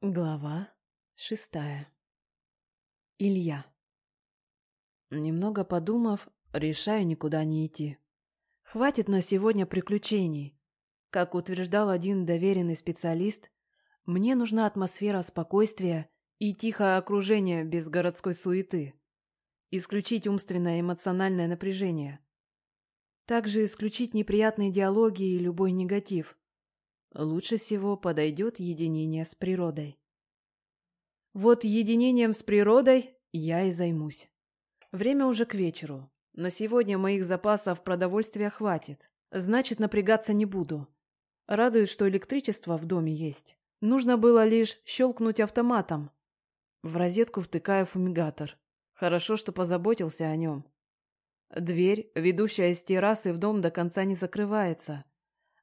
Глава шестая. Илья. Немного подумав, решаю никуда не идти. Хватит на сегодня приключений. Как утверждал один доверенный специалист, мне нужна атмосфера спокойствия и тихое окружение без городской суеты. Исключить умственное и эмоциональное напряжение. Также исключить неприятные диалоги и любой негатив. Лучше всего подойдет единение с природой. Вот единением с природой я и займусь. Время уже к вечеру. На сегодня моих запасов продовольствия хватит. Значит, напрягаться не буду. Радует, что электричество в доме есть. Нужно было лишь щелкнуть автоматом. В розетку втыкаю фумигатор. Хорошо, что позаботился о нем. Дверь, ведущая из террасы в дом, до конца не закрывается.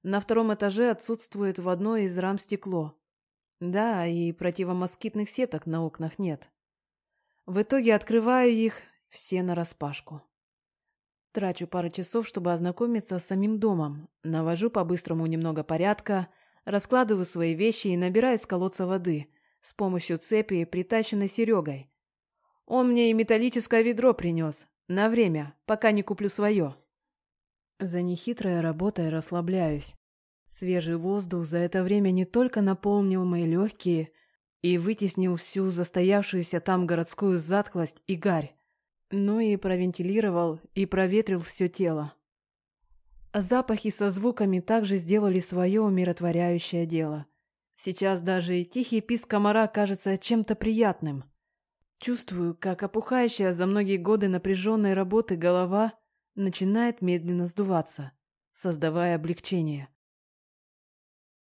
На втором этаже отсутствует в одной из рам стекло. Да, и противомоскитных сеток на окнах нет. В итоге открываю их все нараспашку. Трачу пару часов, чтобы ознакомиться с самим домом. Навожу по-быстрому немного порядка, раскладываю свои вещи и набираю с колодца воды с помощью цепи, притащенной Серегой. Он мне и металлическое ведро принес. На время, пока не куплю свое. За нехитрой работой расслабляюсь. Свежий воздух за это время не только наполнил мои легкие и вытеснил всю застоявшуюся там городскую затхлость и гарь, но и провентилировал и проветрил все тело. Запахи со звуками также сделали свое умиротворяющее дело. Сейчас даже и тихий писк комара кажется чем-то приятным. Чувствую, как опухающая за многие годы напряженной работы голова – начинает медленно сдуваться, создавая облегчение.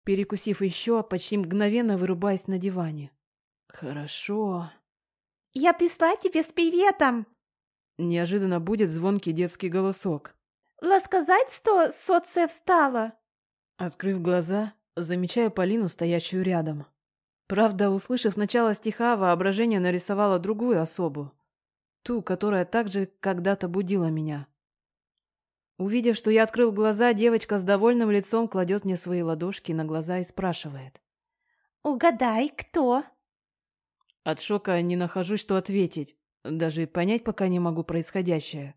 Перекусив еще, почти мгновенно вырубаясь на диване. Хорошо. «Я пришла тебе с приветом!» Неожиданно будет звонкий детский голосок. «Рассказать, что соце встала?» Открыв глаза, замечаю Полину, стоящую рядом. Правда, услышав начало стиха, воображение нарисовало другую особу. Ту, которая также когда-то будила меня. Увидев, что я открыл глаза, девочка с довольным лицом кладет мне свои ладошки на глаза и спрашивает. «Угадай, кто?» От шока не нахожу, что ответить. Даже понять пока не могу происходящее.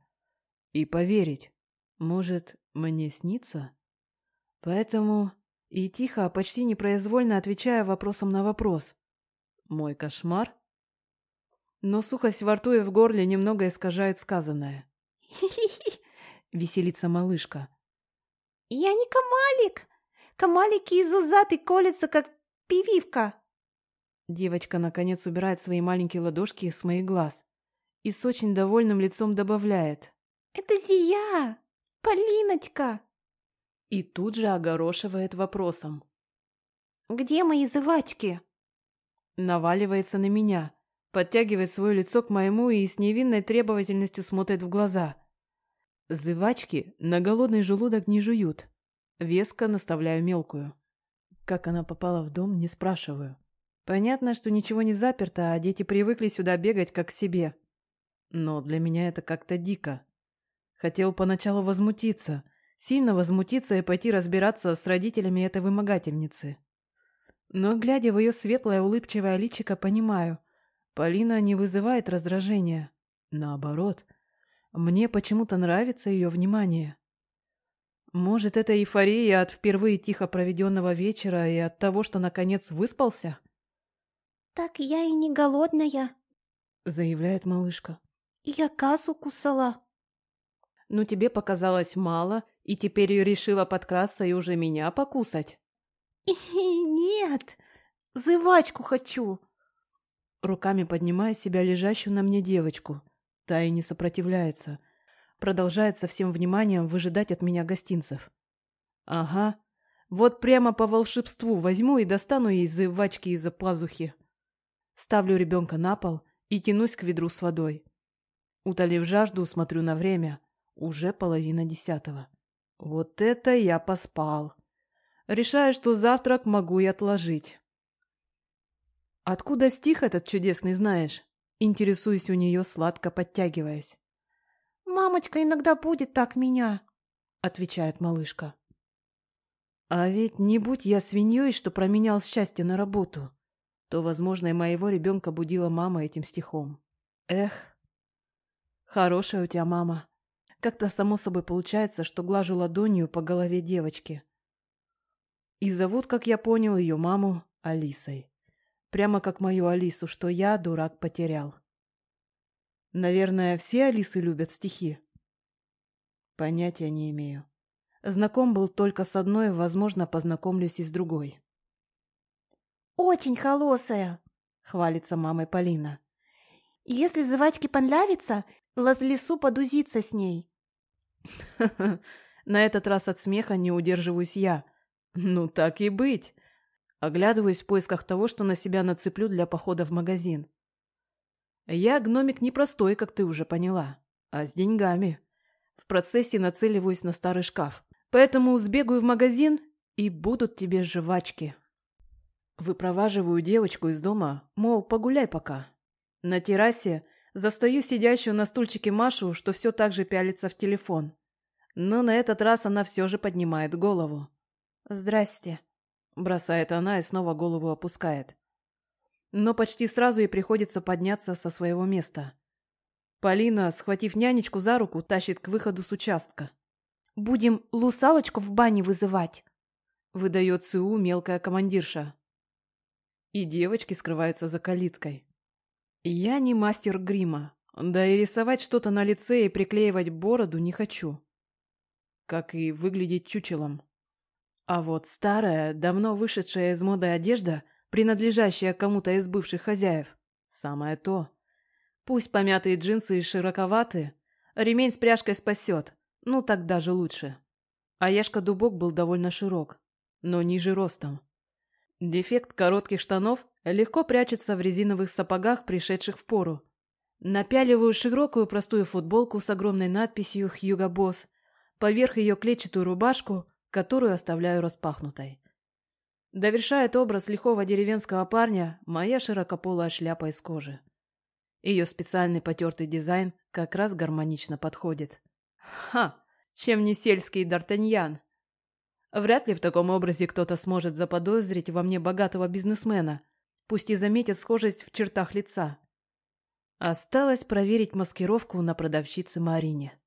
И поверить. Может, мне снится? Поэтому и тихо, почти непроизвольно отвечаю вопросом на вопрос. Мой кошмар? Но сухость во рту и в горле немного искажает сказанное. «Хи-хи-хи!» веселится малышка. «Я не камалик! Камалики из узаты колятся, как пививка!» Девочка, наконец, убирает свои маленькие ладошки с моих глаз и с очень довольным лицом добавляет. «Это Зия! Полиночка!» И тут же огорошивает вопросом. «Где мои зывачки?» Наваливается на меня, подтягивает свое лицо к моему и с невинной требовательностью смотрит в глаза. Зывачки на голодный желудок не жуют. Веско наставляю мелкую. Как она попала в дом, не спрашиваю. Понятно, что ничего не заперто, а дети привыкли сюда бегать как к себе. Но для меня это как-то дико. Хотел поначалу возмутиться, сильно возмутиться и пойти разбираться с родителями этой вымогательницы. Но, глядя в ее светлое улыбчивое личико, понимаю, Полина не вызывает раздражения. Наоборот — мне почему-то нравится ее внимание. Может, это эйфория от впервые тихо проведенного вечера и от того, что наконец выспался? «Так я и не голодная», — заявляет малышка. «Я кассу кусала». «Ну, тебе показалось мало, и теперь решила подкрасться и уже меня покусать?» «Нет, зывачку хочу». Руками поднимая себя лежащую на мне девочку — Та и не сопротивляется. Продолжает со всем вниманием выжидать от меня гостинцев. Ага. Вот прямо по волшебству возьму и достану ей зывачки из-за пазухи. Ставлю ребенка на пол и тянусь к ведру с водой. Утолив жажду, смотрю на время. Уже половина десятого. Вот это я поспал. Решаю, что завтрак могу и отложить. Откуда стих этот чудесный знаешь? Интересуюсь у нее, сладко подтягиваясь. «Мамочка иногда будет так меня», — отвечает малышка. «А ведь не будь я свиньей, что променял счастье на работу. то, возможно, и моего ребенка будила мама этим стихом. Эх, хорошая у тебя мама. Как-то само собой получается, что глажу ладонью по голове девочки. И зовут, как я понял, ее маму Алисой. Прямо как мою Алису, что я, дурак, потерял. Наверное, все Алисы любят стихи. Понятия не имею. Знаком был только с одной, возможно, познакомлюсь и с другой. «Очень холосая», — хвалится мамой Полина. «Если зывачке понравится, лазлесу подузиться с ней». На этот раз от смеха не удерживаюсь я. Ну, так и быть. Оглядываюсь в поисках того, что на себя нацеплю для похода в магазин. Я гномик непростой, как ты уже поняла, а с деньгами. В процессе нацеливаюсь на старый шкаф. Поэтому сбегаю в магазин, и будут тебе жвачки. Выпроваживаю девочку из дома, мол, погуляй пока. На террасе застаю сидящую на стульчике Машу, что все так же пялится в телефон. Но на этот раз она все же поднимает голову. «Здрасте», — бросает она и снова голову опускает. Но почти сразу ей приходится подняться со своего места. Полина, схватив нянечку за руку, тащит к выходу с участка. «Будем лусалочку в бане вызывать», — выдает ЦУ мелкая командирша. И девочки скрываются за калиткой. Я не мастер грима, да и рисовать что-то на лице и приклеивать бороду не хочу. Как и выглядеть чучелом. А вот старая, давно вышедшая из моды одежда, принадлежащая кому-то из бывших хозяев, самое то. Пусть помятые джинсы и широковатые, ремень с пряжкой спасет, ну так даже лучше. А Яшка-дубок был довольно широк, но ниже ростом. Дефект коротких штанов легко прячется в резиновых сапогах, пришедших в пору. Напяливаю широкую простую футболку с огромной надписью «Хьюго Босс», поверх ее клетчатую рубашку, которую оставляю распахнутой. Довершает образ лихого деревенского парня моя широкополая шляпа из кожи. Ее специальный потертый дизайн как раз гармонично подходит. Ха! Чем не сельский Д'Артаньян? Вряд ли в таком образе кто-то сможет заподозрить во мне богатого бизнесмена, пусть и заметит схожесть в чертах лица. Осталось проверить маскировку на продавщице Марине.